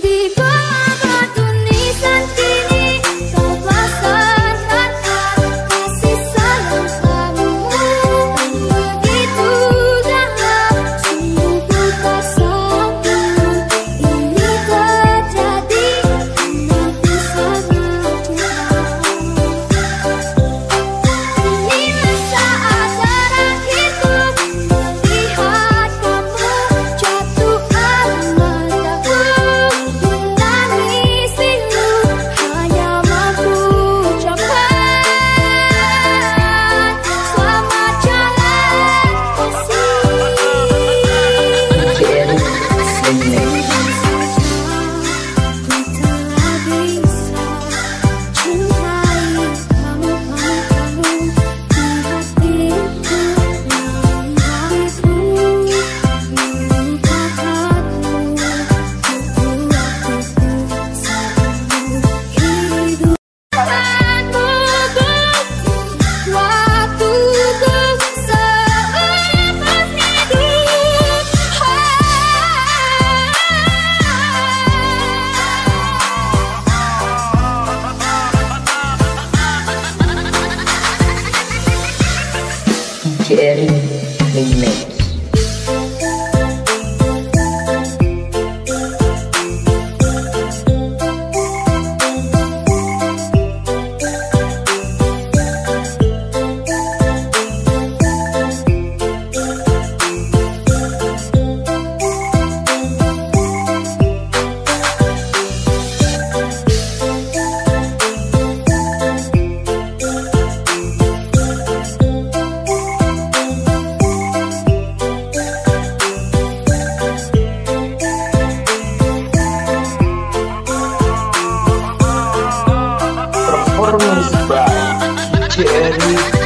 deep Jerry Remix performance by Jerry